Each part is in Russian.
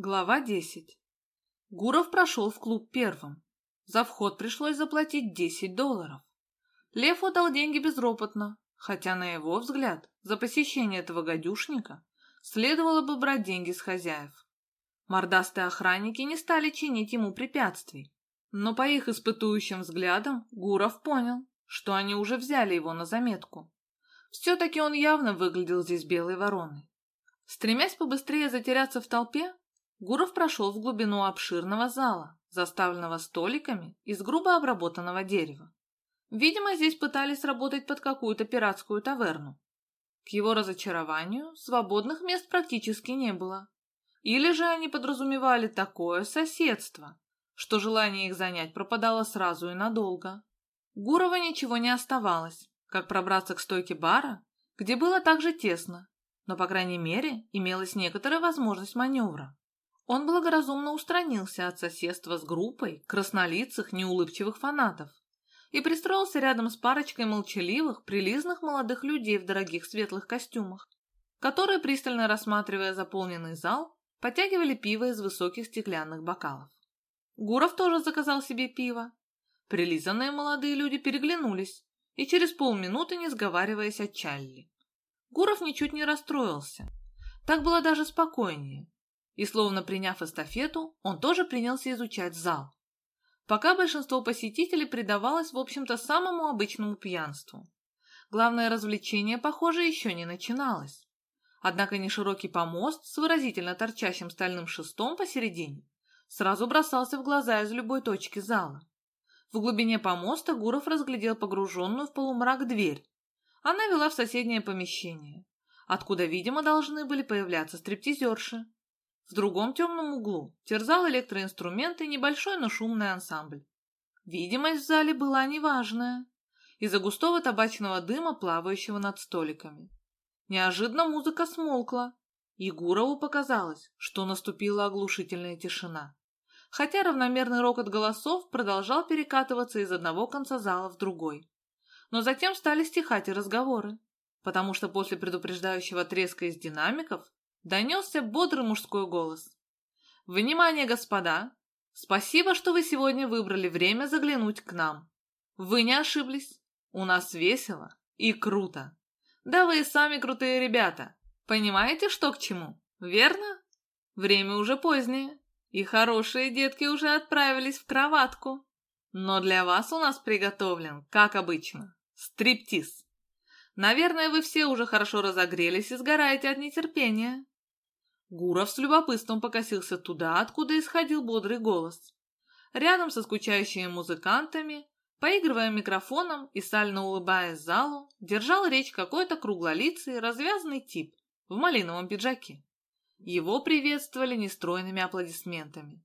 Глава 10. Гуров прошел в клуб первым. За вход пришлось заплатить 10 долларов. Лев отдал деньги безропотно, хотя, на его взгляд, за посещение этого гадюшника следовало бы брать деньги с хозяев. Мордастые охранники не стали чинить ему препятствий, но по их испытующим взглядам Гуров понял, что они уже взяли его на заметку. Все-таки он явно выглядел здесь белой вороной. Стремясь побыстрее затеряться в толпе, Гуров прошел в глубину обширного зала, заставленного столиками из грубо обработанного дерева. Видимо, здесь пытались работать под какую-то пиратскую таверну. К его разочарованию, свободных мест практически не было. Или же они подразумевали такое соседство, что желание их занять пропадало сразу и надолго. Гурова ничего не оставалось, как пробраться к стойке бара, где было также тесно, но, по крайней мере, имелась некоторая возможность маневра. Он благоразумно устранился от соседства с группой краснолицых неулыбчивых фанатов и пристроился рядом с парочкой молчаливых, прилизных молодых людей в дорогих светлых костюмах, которые, пристально рассматривая заполненный зал, потягивали пиво из высоких стеклянных бокалов. Гуров тоже заказал себе пиво. Прилизанные молодые люди переглянулись и через полминуты, не сговариваясь, отчалили. Гуров ничуть не расстроился. Так было даже спокойнее и, словно приняв эстафету, он тоже принялся изучать зал. Пока большинство посетителей предавалось, в общем-то, самому обычному пьянству. Главное развлечение, похоже, еще не начиналось. Однако неширокий помост с выразительно торчащим стальным шестом посередине сразу бросался в глаза из любой точки зала. В глубине помоста Гуров разглядел погруженную в полумрак дверь. Она вела в соседнее помещение, откуда, видимо, должны были появляться стриптизерши. В другом темном углу терзал электроинструменты небольшой, но шумный ансамбль. Видимость в зале была неважная, из-за густого табачного дыма, плавающего над столиками. Неожиданно музыка смолкла, и Гурову показалось, что наступила оглушительная тишина. Хотя равномерный рокот голосов продолжал перекатываться из одного конца зала в другой. Но затем стали стихать и разговоры, потому что после предупреждающего треска из динамиков донесся бодрый мужской голос. «Внимание, господа! Спасибо, что вы сегодня выбрали время заглянуть к нам. Вы не ошиблись. У нас весело и круто. Да вы и сами крутые ребята. Понимаете, что к чему? Верно? Время уже позднее, и хорошие детки уже отправились в кроватку. Но для вас у нас приготовлен, как обычно, стриптиз. Наверное, вы все уже хорошо разогрелись и сгораете от нетерпения. Гуров с любопытством покосился туда, откуда исходил бодрый голос. Рядом со скучающими музыкантами, поигрывая микрофоном и сально улыбаясь залу, держал речь какой-то круглолицый, развязанный тип в малиновом пиджаке. Его приветствовали нестройными аплодисментами.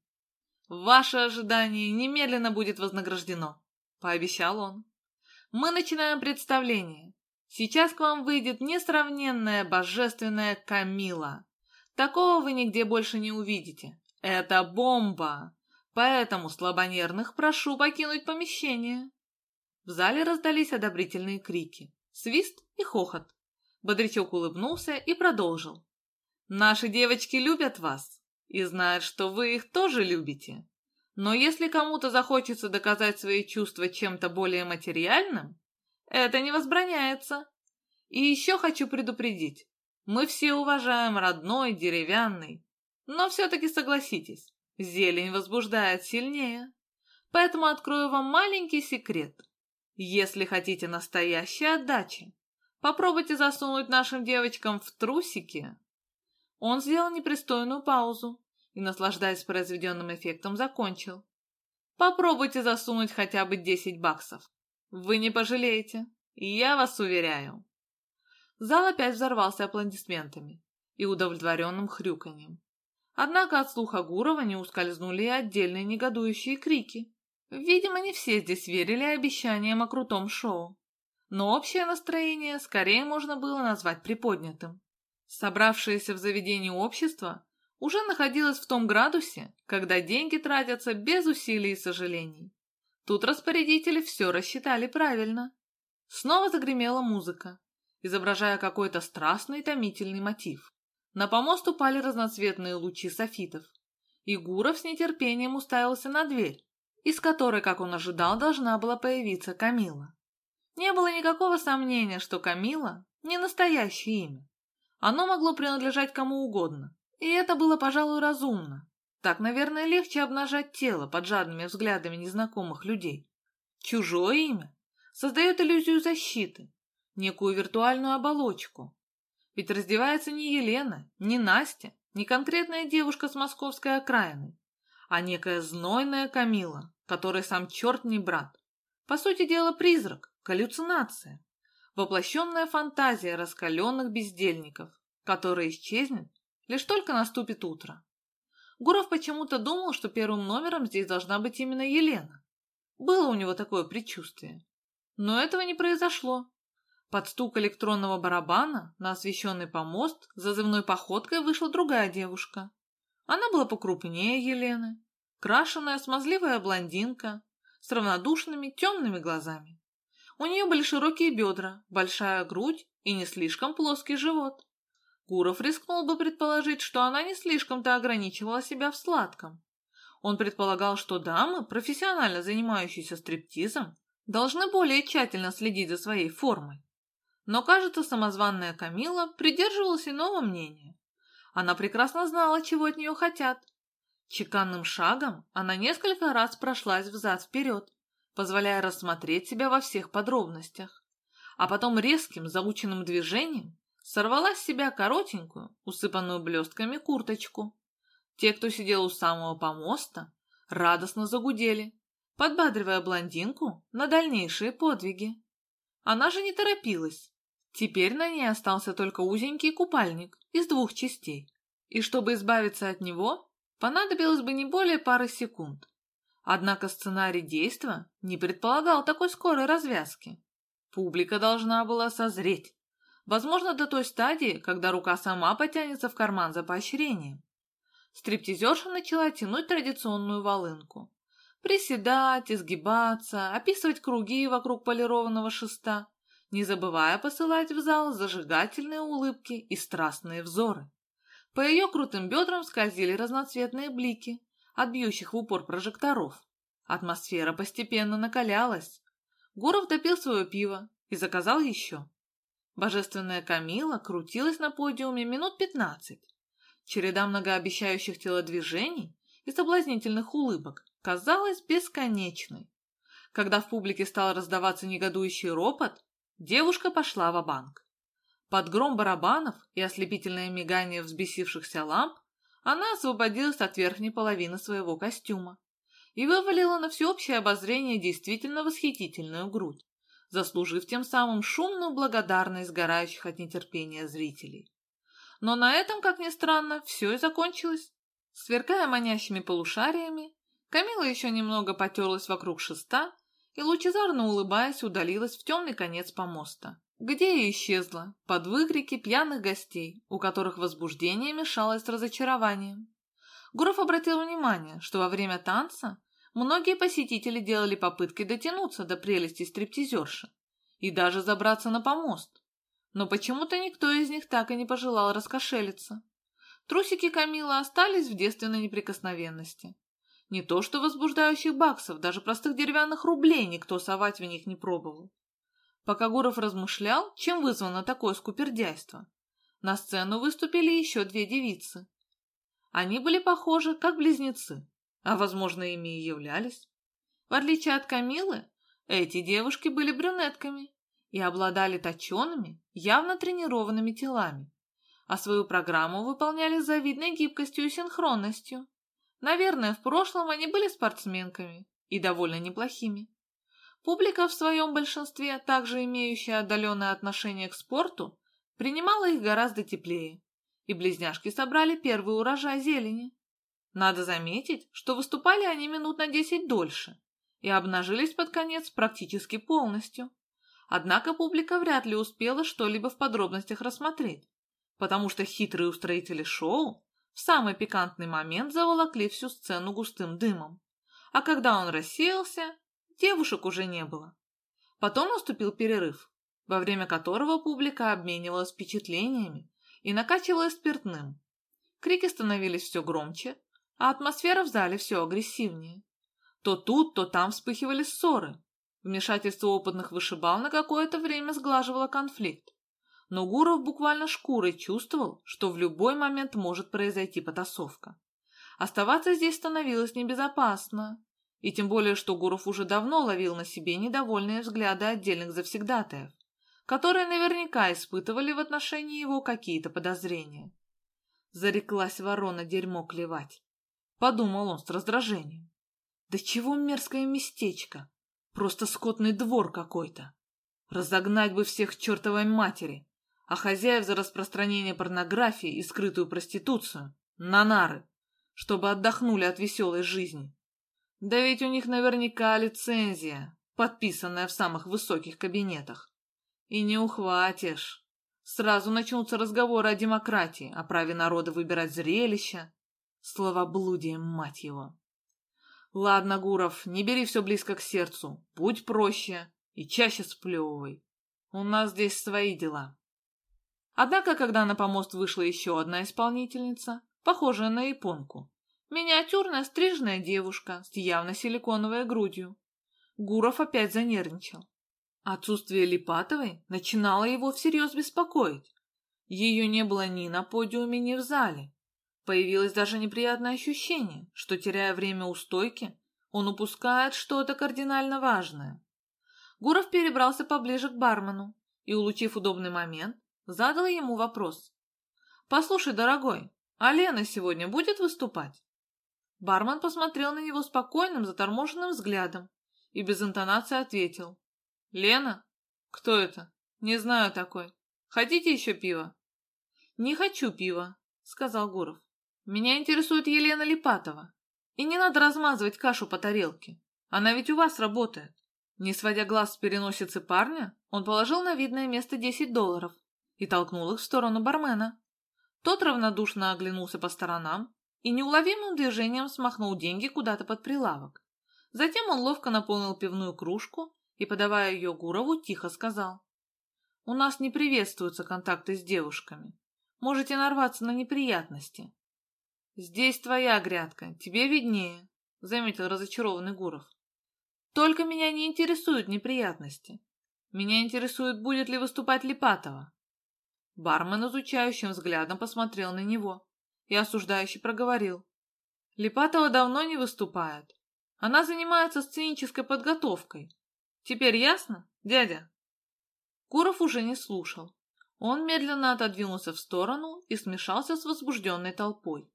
«Ваше ожидание немедленно будет вознаграждено», — пообещал он. «Мы начинаем представление. Сейчас к вам выйдет несравненная божественная Камила, Такого вы нигде больше не увидите. Это бомба! Поэтому слабонервных прошу покинуть помещение. В зале раздались одобрительные крики, свист и хохот. Бодрячок улыбнулся и продолжил. Наши девочки любят вас и знают, что вы их тоже любите. Но если кому-то захочется доказать свои чувства чем-то более материальным, это не возбраняется. И еще хочу предупредить, мы все уважаем родной, деревянный. Но все-таки согласитесь, зелень возбуждает сильнее. Поэтому открою вам маленький секрет. Если хотите настоящей отдачи, попробуйте засунуть нашим девочкам в трусики. Он сделал непристойную паузу и, наслаждаясь произведенным эффектом, закончил. Попробуйте засунуть хотя бы 10 баксов. Вы не пожалеете, я вас уверяю. Зал опять взорвался аплодисментами и удовлетворенным хрюканьем. Однако от слуха Гурова не ускользнули и отдельные негодующие крики. Видимо, не все здесь верили обещаниям о крутом шоу. Но общее настроение скорее можно было назвать приподнятым. Собравшееся в заведении общество уже находилось в том градусе, когда деньги тратятся без усилий и сожалений. Тут распорядители все рассчитали правильно. Снова загремела музыка, изображая какой-то страстный томительный мотив. На помост упали разноцветные лучи софитов, и Гуров с нетерпением уставился на дверь, из которой, как он ожидал, должна была появиться Камила. Не было никакого сомнения, что Камила – не настоящее имя. Оно могло принадлежать кому угодно, и это было, пожалуй, разумно. Так, наверное, легче обнажать тело под жадными взглядами незнакомых людей. Чужое имя создает иллюзию защиты, некую виртуальную оболочку. Ведь раздевается не Елена, не Настя, не конкретная девушка с московской окраины, а некая знойная Камила, которой сам черт не брат. По сути дела, призрак, галлюцинация, воплощенная фантазия раскаленных бездельников, которая исчезнет, лишь только наступит утро. Гуров почему-то думал, что первым номером здесь должна быть именно Елена. Было у него такое предчувствие. Но этого не произошло. Под стук электронного барабана на освещенный помост зазывной походкой вышла другая девушка. Она была покрупнее Елены, крашеная, смазливая блондинка, с равнодушными темными глазами. У нее были широкие бедра, большая грудь и не слишком плоский живот. Гуров рискнул бы предположить, что она не слишком-то ограничивала себя в сладком. Он предполагал, что дамы, профессионально занимающиеся стриптизом, должны более тщательно следить за своей формой. Но, кажется, самозванная Камила придерживалась иного мнения. Она прекрасно знала, чего от нее хотят. Чеканным шагом она несколько раз прошлась взад-вперед, позволяя рассмотреть себя во всех подробностях. А потом резким заученным движением сорвала с себя коротенькую, усыпанную блестками курточку. Те, кто сидел у самого помоста, радостно загудели, подбадривая блондинку на дальнейшие подвиги. Она же не торопилась, Теперь на ней остался только узенький купальник из двух частей, и чтобы избавиться от него, понадобилось бы не более пары секунд. Однако сценарий действа не предполагал такой скорой развязки. Публика должна была созреть, возможно, до той стадии, когда рука сама потянется в карман за поощрением. Стриптизерша начала тянуть традиционную волынку. Приседать, изгибаться, описывать круги вокруг полированного шеста, не забывая посылать в зал зажигательные улыбки и страстные взоры. По ее крутым бедрам скользили разноцветные блики от бьющих в упор прожекторов. Атмосфера постепенно накалялась. Гуров допил свое пиво и заказал еще. Божественная Камила крутилась на подиуме минут пятнадцать. Череда многообещающих телодвижений и соблазнительных улыбок казалась бесконечной. Когда в публике стал раздаваться негодующий ропот, Девушка пошла в банк Под гром барабанов и ослепительное мигание взбесившихся ламп она освободилась от верхней половины своего костюма и вывалила на всеобщее обозрение действительно восхитительную грудь, заслужив тем самым шумную благодарность сгорающих от нетерпения зрителей. Но на этом, как ни странно, все и закончилось. Сверкая манящими полушариями, Камила еще немного потерлась вокруг шеста и, лучезарно улыбаясь, удалилась в темный конец помоста, где и исчезла под выкрики пьяных гостей, у которых возбуждение мешалось с разочарованием. Гуров обратил внимание, что во время танца многие посетители делали попытки дотянуться до прелести стриптизерши и даже забраться на помост, но почему-то никто из них так и не пожелал раскошелиться. Трусики Камилы остались в девственной неприкосновенности, не то что возбуждающих баксов, даже простых деревянных рублей никто совать в них не пробовал. Пока Гуров размышлял, чем вызвано такое скупердяйство, на сцену выступили еще две девицы. Они были похожи, как близнецы, а, возможно, ими и являлись. В отличие от Камилы, эти девушки были брюнетками и обладали точеными, явно тренированными телами, а свою программу выполняли с завидной гибкостью и синхронностью. Наверное, в прошлом они были спортсменками и довольно неплохими. Публика в своем большинстве, также имеющая отдаленное отношение к спорту, принимала их гораздо теплее, и близняшки собрали первый урожай зелени. Надо заметить, что выступали они минут на десять дольше и обнажились под конец практически полностью. Однако публика вряд ли успела что-либо в подробностях рассмотреть, потому что хитрые устроители шоу в самый пикантный момент заволокли всю сцену густым дымом. А когда он рассеялся, девушек уже не было. Потом наступил перерыв, во время которого публика обменивалась впечатлениями и накачивалась спиртным. Крики становились все громче, а атмосфера в зале все агрессивнее. То тут, то там вспыхивали ссоры. Вмешательство опытных вышибал на какое-то время сглаживало конфликт. Но Гуров буквально шкурой чувствовал, что в любой момент может произойти потасовка. Оставаться здесь становилось небезопасно, и тем более, что Гуров уже давно ловил на себе недовольные взгляды отдельных завсегдатаев, которые наверняка испытывали в отношении его какие-то подозрения. Зареклась ворона дерьмо клевать. Подумал он с раздражением. Да чего мерзкое местечко? Просто скотный двор какой-то. Разогнать бы всех чертовой матери, а хозяев за распространение порнографии и скрытую проституцию на нары, чтобы отдохнули от веселой жизни. Да ведь у них наверняка лицензия, подписанная в самых высоких кабинетах. И не ухватишь. Сразу начнутся разговоры о демократии, о праве народа выбирать зрелища. Словоблудие, мать его. Ладно, Гуров, не бери все близко к сердцу. Будь проще и чаще сплевывай. У нас здесь свои дела. Однако, когда на помост вышла еще одна исполнительница, похожая на японку, Миниатюрная стрижная девушка с явно силиконовой грудью. Гуров опять занервничал. Отсутствие Липатовой начинало его всерьез беспокоить. Ее не было ни на подиуме, ни в зале. Появилось даже неприятное ощущение, что, теряя время у стойки, он упускает что-то кардинально важное. Гуров перебрался поближе к бармену и, улучив удобный момент, задал ему вопрос. «Послушай, дорогой, а Лена сегодня будет выступать?» Бармен посмотрел на него спокойным, заторможенным взглядом и без интонации ответил. «Лена? Кто это? Не знаю такой. Хотите еще пива?» «Не хочу пива», — сказал Гуров. «Меня интересует Елена Липатова. И не надо размазывать кашу по тарелке. Она ведь у вас работает». Не сводя глаз с переносицы парня, он положил на видное место десять долларов и толкнул их в сторону бармена. Тот равнодушно оглянулся по сторонам и неуловимым движением смахнул деньги куда-то под прилавок. Затем он ловко наполнил пивную кружку и, подавая ее Гурову, тихо сказал. «У нас не приветствуются контакты с девушками. Можете нарваться на неприятности». «Здесь твоя грядка, тебе виднее», — заметил разочарованный Гуров. «Только меня не интересуют неприятности. Меня интересует, будет ли выступать Липатова». Бармен изучающим взглядом посмотрел на него и осуждающе проговорил. Липатова давно не выступает. Она занимается сценической подготовкой. Теперь ясно, дядя? Куров уже не слушал. Он медленно отодвинулся в сторону и смешался с возбужденной толпой.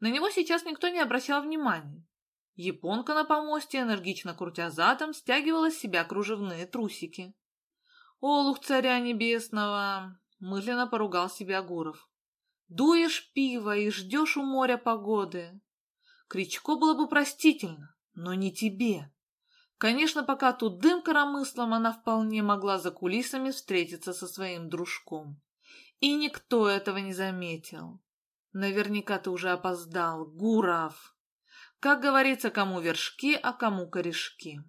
На него сейчас никто не обращал внимания. Японка на помосте, энергично крутя задом, стягивала с себя кружевные трусики. «Олух царя небесного!» — мысленно поругал себя Гуров. Дуешь пиво и ждешь у моря погоды. Кричко было бы простительно, но не тебе. Конечно, пока тут дым коромыслом, она вполне могла за кулисами встретиться со своим дружком. И никто этого не заметил. Наверняка ты уже опоздал, Гуров. Как говорится, кому вершки, а кому корешки.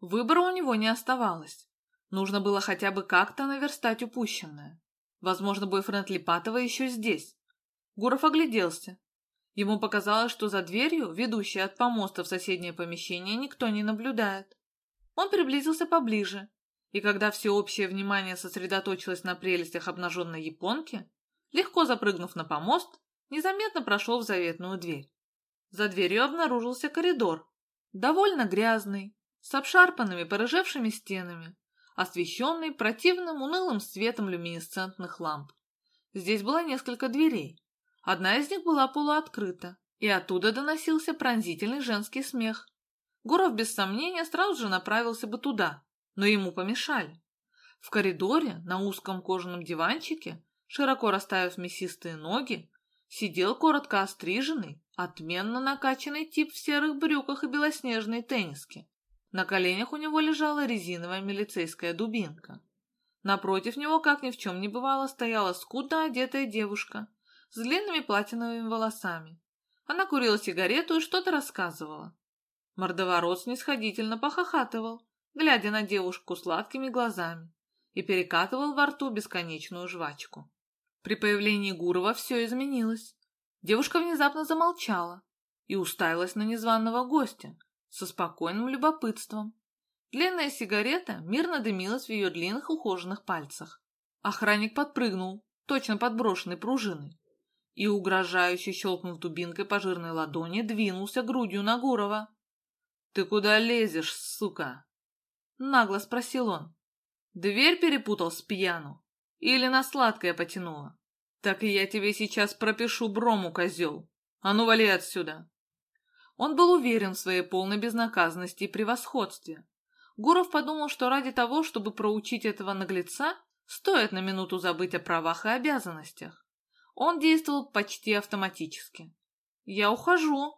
Выбора у него не оставалось. Нужно было хотя бы как-то наверстать упущенное. Возможно, бойфренд Липатова еще здесь. Гуров огляделся. Ему показалось, что за дверью, ведущей от помоста в соседнее помещение, никто не наблюдает. Он приблизился поближе, и когда всеобщее внимание сосредоточилось на прелестях обнаженной японки, легко запрыгнув на помост, незаметно прошел в заветную дверь. За дверью обнаружился коридор, довольно грязный, с обшарпанными, порыжевшими стенами, освещенный противным унылым светом люминесцентных ламп. Здесь было несколько дверей. Одна из них была полуоткрыта, и оттуда доносился пронзительный женский смех. Гуров без сомнения сразу же направился бы туда, но ему помешали. В коридоре на узком кожаном диванчике, широко расставив мясистые ноги, сидел коротко остриженный, отменно накачанный тип в серых брюках и белоснежной тенниске. На коленях у него лежала резиновая милицейская дубинка. Напротив него, как ни в чем не бывало, стояла скудно одетая девушка с длинными платиновыми волосами. Она курила сигарету и что-то рассказывала. Мордоворот снисходительно похохатывал, глядя на девушку сладкими глазами, и перекатывал во рту бесконечную жвачку. При появлении Гурова все изменилось. Девушка внезапно замолчала, и уставилась на незваного гостя со спокойным любопытством. Длинная сигарета мирно дымилась в ее длинных ухоженных пальцах. Охранник подпрыгнул, точно подброшенный пружиной, и, угрожающе щелкнув дубинкой по жирной ладони, двинулся грудью на Гурова. «Ты куда лезешь, сука?» — нагло спросил он. «Дверь перепутал с пьяну? Или на сладкое потянуло? Так и я тебе сейчас пропишу брому, козел. А ну, вали отсюда!» Он был уверен в своей полной безнаказанности и превосходстве. Гуров подумал, что ради того, чтобы проучить этого наглеца, стоит на минуту забыть о правах и обязанностях. Он действовал почти автоматически. «Я ухожу!»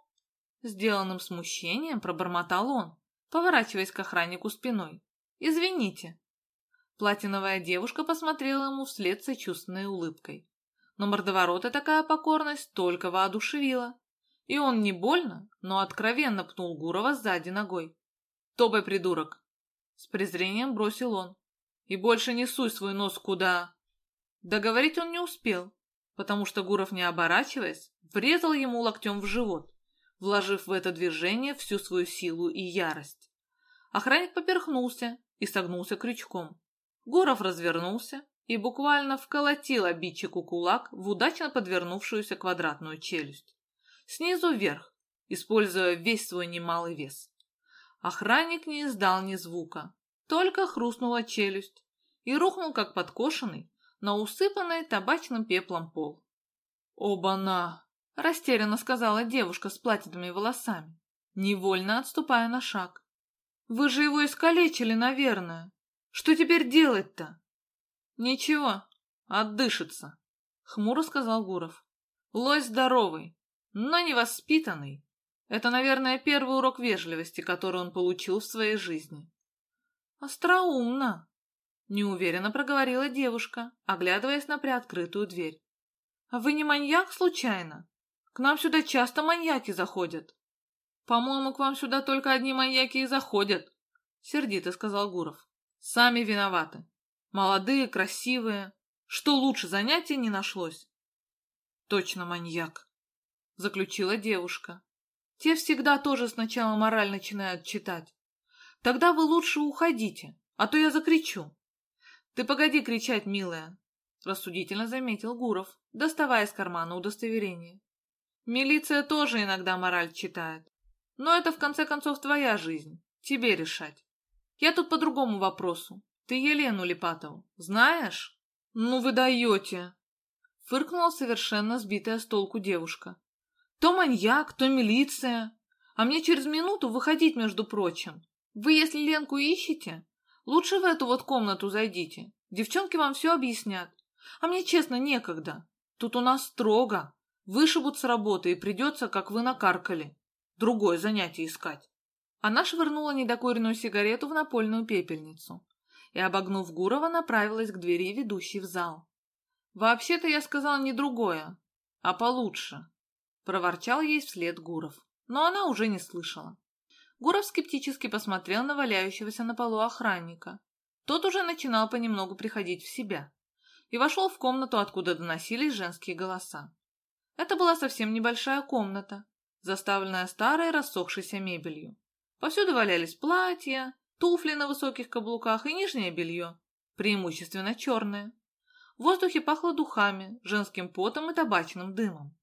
Сделанным смущением пробормотал он, поворачиваясь к охраннику спиной. «Извините». Платиновая девушка посмотрела ему вслед сочувственной улыбкой. Но мордоворота такая покорность только воодушевила. И он не больно, но откровенно пнул Гурова сзади ногой. «Тобой, придурок!» С презрением бросил он. «И больше не суй свой нос куда...» Договорить он не успел, потому что Гуров, не оборачиваясь, врезал ему локтем в живот, вложив в это движение всю свою силу и ярость. Охранник поперхнулся и согнулся крючком. Гуров развернулся и буквально вколотил обидчику кулак в удачно подвернувшуюся квадратную челюсть. Снизу вверх, используя весь свой немалый вес. Охранник не издал ни звука, только хрустнула челюсть и рухнул, как подкошенный, на усыпанный табачным пеплом пол. «Оба-на!» — растерянно сказала девушка с платиновыми волосами, невольно отступая на шаг. «Вы же его искалечили, наверное. Что теперь делать-то?» «Ничего, отдышится», — хмуро сказал Гуров. «Лось здоровый, но невоспитанный. Это, наверное, первый урок вежливости, который он получил в своей жизни. «Остроумно!» — неуверенно проговорила девушка, оглядываясь на приоткрытую дверь. «А вы не маньяк, случайно? К нам сюда часто маньяки заходят». «По-моему, к вам сюда только одни маньяки и заходят», — сердито сказал Гуров. «Сами виноваты. Молодые, красивые. Что лучше занятия не нашлось?» «Точно маньяк», — заключила девушка. Те всегда тоже сначала мораль начинают читать. Тогда вы лучше уходите, а то я закричу. Ты погоди кричать, милая, рассудительно заметил Гуров, доставая из кармана удостоверение. Милиция тоже иногда мораль читает. Но это в конце концов твоя жизнь, тебе решать. Я тут по другому вопросу. Ты Елену Липатову знаешь? Ну вы даете! Фыркнула совершенно сбитая с толку девушка. То маньяк, то милиция. А мне через минуту выходить, между прочим. Вы, если Ленку ищете, лучше в эту вот комнату зайдите. Девчонки вам все объяснят. А мне, честно, некогда. Тут у нас строго. Вышибут с работы и придется, как вы накаркали, другое занятие искать. Она швырнула недокуренную сигарету в напольную пепельницу и, обогнув Гурова, направилась к двери, ведущей в зал. «Вообще-то я сказал не другое, а получше. Проворчал ей вслед Гуров, но она уже не слышала. Гуров скептически посмотрел на валяющегося на полу охранника. Тот уже начинал понемногу приходить в себя и вошел в комнату, откуда доносились женские голоса. Это была совсем небольшая комната, заставленная старой рассохшейся мебелью. Повсюду валялись платья, туфли на высоких каблуках и нижнее белье, преимущественно черное. В воздухе пахло духами, женским потом и табачным дымом.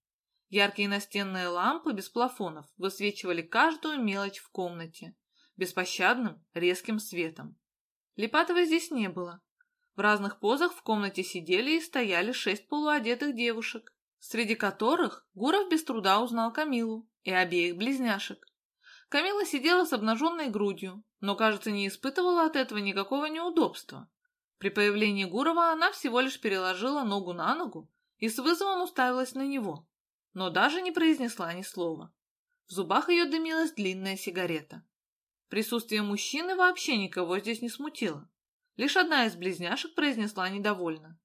Яркие настенные лампы без плафонов высвечивали каждую мелочь в комнате беспощадным, резким светом. Липатова здесь не было. В разных позах в комнате сидели и стояли шесть полуодетых девушек, среди которых Гуров без труда узнал Камилу и обеих близняшек. Камила сидела с обнаженной грудью, но, кажется, не испытывала от этого никакого неудобства. При появлении Гурова она всего лишь переложила ногу на ногу и с вызовом уставилась на него но даже не произнесла ни слова. В зубах ее дымилась длинная сигарета. Присутствие мужчины вообще никого здесь не смутило. Лишь одна из близняшек произнесла недовольно.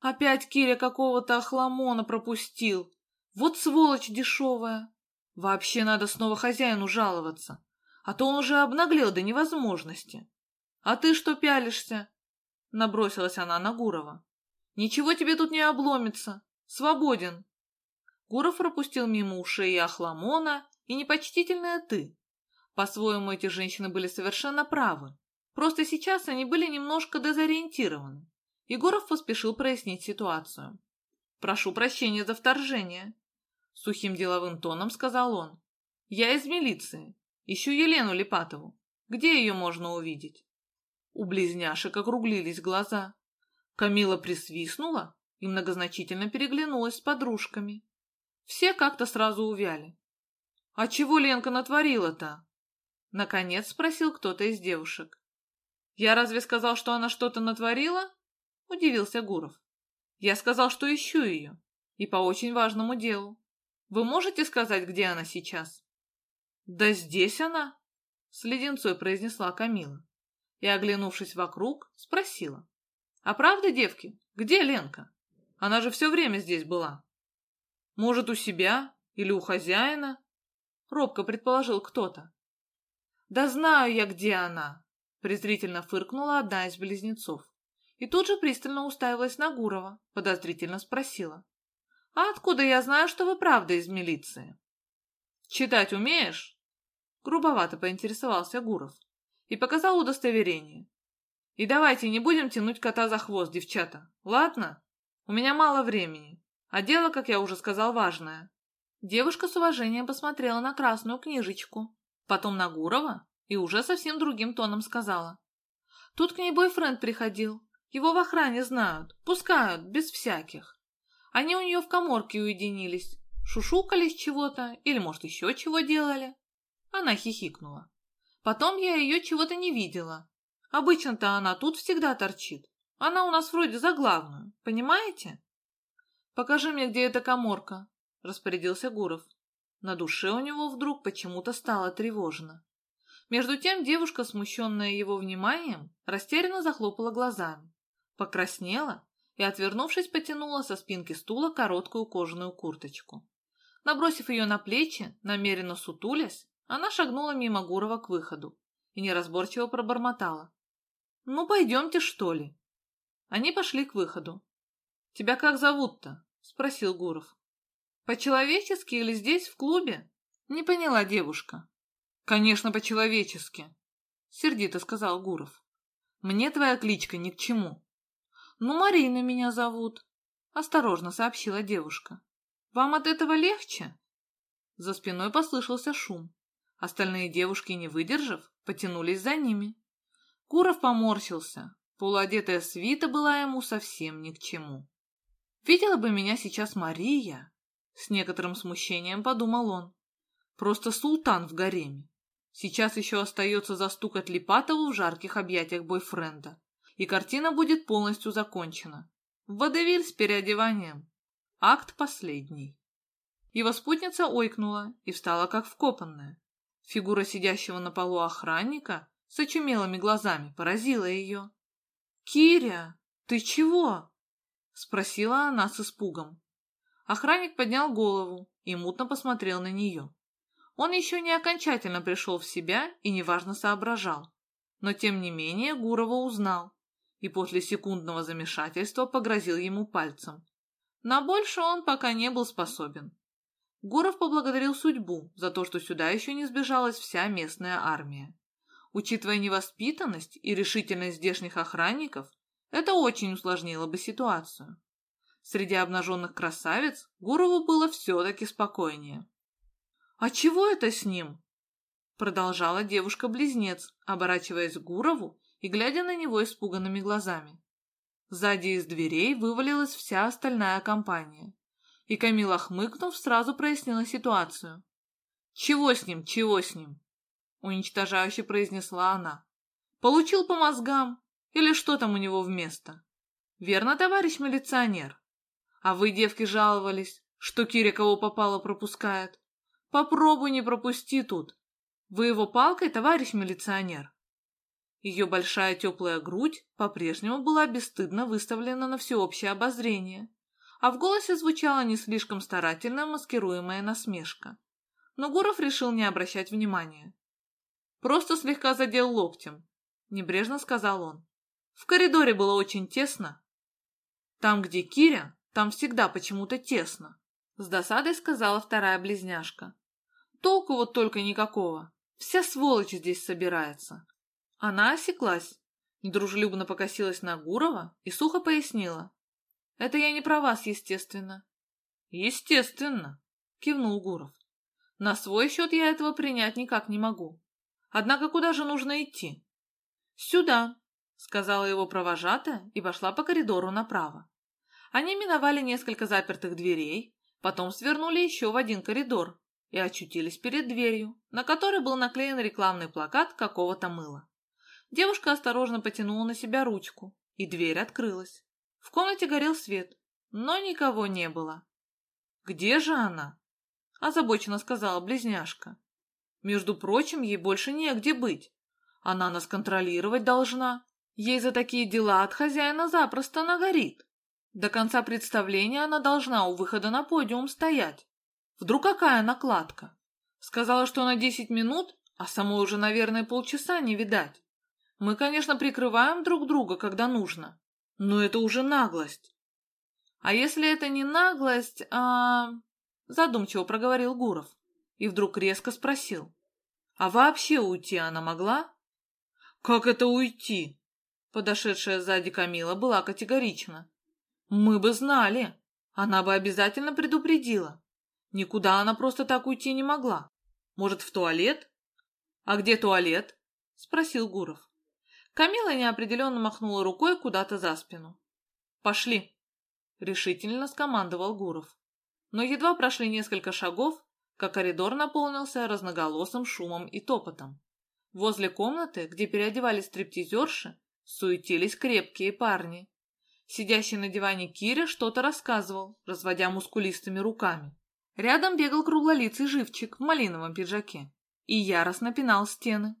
«Опять Киря какого-то охламона пропустил! Вот сволочь дешевая! Вообще надо снова хозяину жаловаться, а то он уже обнаглел до невозможности. А ты что пялишься?» Набросилась она на Гурова. «Ничего тебе тут не обломится. Свободен. Гуров пропустил мимо ушей Ахламона и непочтительное «ты». По-своему, эти женщины были совершенно правы. Просто сейчас они были немножко дезориентированы. Егоров поспешил прояснить ситуацию. «Прошу прощения за вторжение», — сухим деловым тоном сказал он. «Я из милиции. Ищу Елену Липатову. Где ее можно увидеть?» У близняшек округлились глаза. Камила присвистнула и многозначительно переглянулась с подружками. Все как-то сразу увяли. «А чего Ленка натворила-то?» Наконец спросил кто-то из девушек. «Я разве сказал, что она что-то натворила?» Удивился Гуров. «Я сказал, что ищу ее. И по очень важному делу. Вы можете сказать, где она сейчас?» «Да здесь она!» С леденцой произнесла Камила. И, оглянувшись вокруг, спросила. «А правда, девки, где Ленка? Она же все время здесь была». «Может, у себя или у хозяина?» Робко предположил кто-то. «Да знаю я, где она!» презрительно фыркнула одна из близнецов. И тут же пристально уставилась на Гурова, подозрительно спросила. «А откуда я знаю, что вы правда из милиции?» «Читать умеешь?» Грубовато поинтересовался Гуров и показал удостоверение. «И давайте не будем тянуть кота за хвост, девчата, ладно? У меня мало времени, а дело, как я уже сказал, важное». Девушка с уважением посмотрела на красную книжечку, потом на Гурова и уже совсем другим тоном сказала. «Тут к ней бойфренд приходил. Его в охране знают, пускают, без всяких. Они у нее в коморке уединились, шушукались чего-то или, может, еще чего делали». Она хихикнула. «Потом я ее чего-то не видела. Обычно-то она тут всегда торчит. Она у нас вроде за главную, понимаете?» «Покажи мне, где эта коморка», — распорядился Гуров. На душе у него вдруг почему-то стало тревожно. Между тем девушка, смущенная его вниманием, растерянно захлопала глазами, покраснела и, отвернувшись, потянула со спинки стула короткую кожаную курточку. Набросив ее на плечи, намеренно сутулясь, она шагнула мимо Гурова к выходу и неразборчиво пробормотала. «Ну, пойдемте, что ли?» Они пошли к выходу. «Тебя как зовут-то?» — спросил Гуров. «По-человечески или здесь, в клубе?» Не поняла девушка. «Конечно, по-человечески», — сердито сказал Гуров. «Мне твоя кличка ни к чему». «Ну, Марина меня зовут», — осторожно сообщила девушка. «Вам от этого легче?» За спиной послышался шум. Остальные девушки, не выдержав, потянулись за ними. Гуров поморщился. Полуодетая свита была ему совсем ни к чему. «Видела бы меня сейчас Мария!» С некоторым смущением подумал он. «Просто султан в гареме. Сейчас еще остается застукать Липатову в жарких объятиях бойфренда, и картина будет полностью закончена. Водевиль с переодеванием. Акт последний. Его спутница ойкнула и встала как вкопанная. Фигура сидящего на полу охранника с очумелыми глазами поразила ее. «Киря, ты чего?» — спросила она с испугом. Охранник поднял голову и мутно посмотрел на нее. Он еще не окончательно пришел в себя и неважно соображал. Но тем не менее Гурова узнал и после секундного замешательства погрозил ему пальцем. На больше он пока не был способен. Гуров поблагодарил судьбу за то, что сюда еще не сбежалась вся местная армия. Учитывая невоспитанность и решительность здешних охранников, это очень усложнило бы ситуацию. Среди обнаженных красавиц Гурову было все-таки спокойнее. «А чего это с ним?» Продолжала девушка-близнец, оборачиваясь к Гурову и глядя на него испуганными глазами. Сзади из дверей вывалилась вся остальная компания, и Камила, хмыкнув, сразу прояснила ситуацию. «Чего с ним, чего с ним?» уничтожающе произнесла она. «Получил по мозгам? Или что там у него вместо?» «Верно, товарищ милиционер? А вы, девки, жаловались, что Киря кого попало пропускает. Попробуй не пропусти тут. Вы его палкой, товарищ милиционер?» Ее большая теплая грудь по-прежнему была бесстыдно выставлена на всеобщее обозрение, а в голосе звучала не слишком старательно маскируемая насмешка. Но Гуров решил не обращать внимания. «Просто слегка задел локтем», — небрежно сказал он. «В коридоре было очень тесно». «Там, где Киря, там всегда почему-то тесно», — с досадой сказала вторая близняшка. Толку вот только никакого. Вся сволочь здесь собирается. Она осеклась, недружелюбно покосилась на Гурова и сухо пояснила. Это я не про вас, естественно. Естественно, кивнул Гуров. На свой счет я этого принять никак не могу. Однако куда же нужно идти? Сюда, сказала его провожатая и пошла по коридору направо. Они миновали несколько запертых дверей, потом свернули еще в один коридор и очутились перед дверью, на которой был наклеен рекламный плакат какого-то мыла. Девушка осторожно потянула на себя ручку, и дверь открылась. В комнате горел свет, но никого не было. «Где же она?» – озабоченно сказала близняшка. «Между прочим, ей больше негде быть. Она нас контролировать должна. Ей за такие дела от хозяина запросто нагорит. До конца представления она должна у выхода на подиум стоять. Вдруг какая накладка? Сказала, что на десять минут, а самой уже, наверное, полчаса не видать. Мы, конечно, прикрываем друг друга, когда нужно, но это уже наглость. А если это не наглость, а... Задумчиво проговорил Гуров и вдруг резко спросил. А вообще уйти она могла? Как это уйти? Подошедшая сзади Камила была категорична. Мы бы знали. Она бы обязательно предупредила. Никуда она просто так уйти не могла. Может, в туалет? А где туалет? Спросил Гуров. Камила неопределенно махнула рукой куда-то за спину. «Пошли!» — решительно скомандовал Гуров. Но едва прошли несколько шагов, как коридор наполнился разноголосым шумом и топотом. Возле комнаты, где переодевались стриптизерши, суетились крепкие парни. Сидящий на диване Киря что-то рассказывал, разводя мускулистыми руками. Рядом бегал круглолицый живчик в малиновом пиджаке и яростно пинал стены.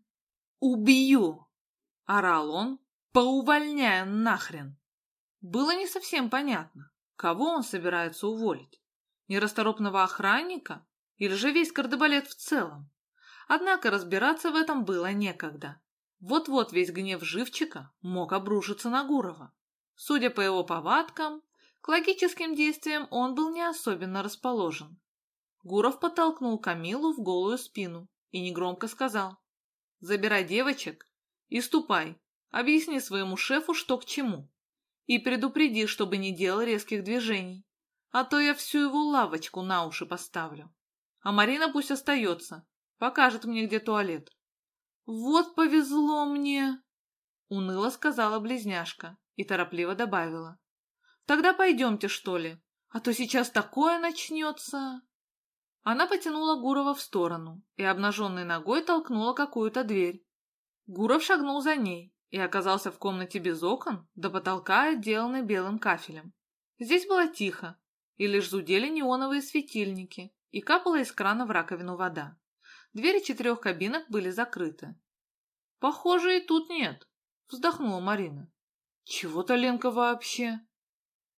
«Убью!» — орал он, поувольняя нахрен. Было не совсем понятно, кого он собирается уволить. Нерасторопного охранника или же весь кардебалет в целом. Однако разбираться в этом было некогда. Вот-вот весь гнев живчика мог обрушиться на Гурова. Судя по его повадкам, к логическим действиям он был не особенно расположен. Гуров подтолкнул Камилу в голую спину и негромко сказал «Забирай девочек и ступай, объясни своему шефу, что к чему. И предупреди, чтобы не делал резких движений, а то я всю его лавочку на уши поставлю. А Марина пусть остается, покажет мне, где туалет». «Вот повезло мне!» — уныло сказала близняшка и торопливо добавила. «Тогда пойдемте, что ли, а то сейчас такое начнется!» Она потянула Гурова в сторону и обнаженной ногой толкнула какую-то дверь. Гуров шагнул за ней и оказался в комнате без окон, до потолка отделанной белым кафелем. Здесь было тихо, и лишь зудели неоновые светильники, и капала из крана в раковину вода. Двери четырех кабинок были закрыты. «Похоже, и тут нет», — вздохнула Марина. «Чего-то Ленка вообще...»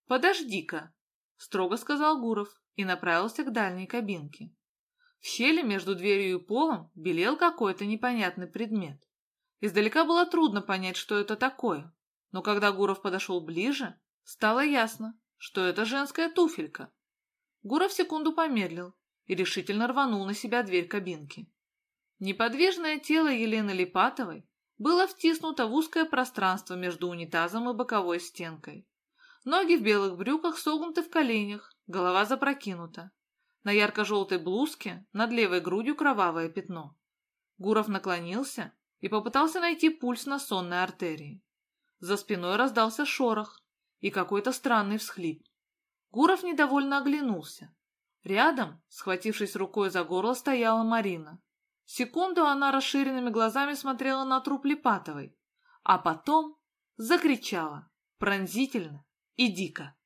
«Подожди-ка», — строго сказал Гуров и направился к дальней кабинке. В щели между дверью и полом белел какой-то непонятный предмет. Издалека было трудно понять, что это такое, но когда Гуров подошел ближе, стало ясно, что это женская туфелька. Гуров секунду помедлил и решительно рванул на себя дверь кабинки. Неподвижное тело Елены Липатовой было втиснуто в узкое пространство между унитазом и боковой стенкой. Ноги в белых брюках согнуты в коленях, голова запрокинута. На ярко-желтой блузке над левой грудью кровавое пятно. Гуров наклонился и попытался найти пульс на сонной артерии. За спиной раздался шорох и какой-то странный всхлип. Гуров недовольно оглянулся. Рядом, схватившись рукой за горло, стояла Марина. Секунду она расширенными глазами смотрела на труп Липатовой, а потом закричала пронзительно и дико.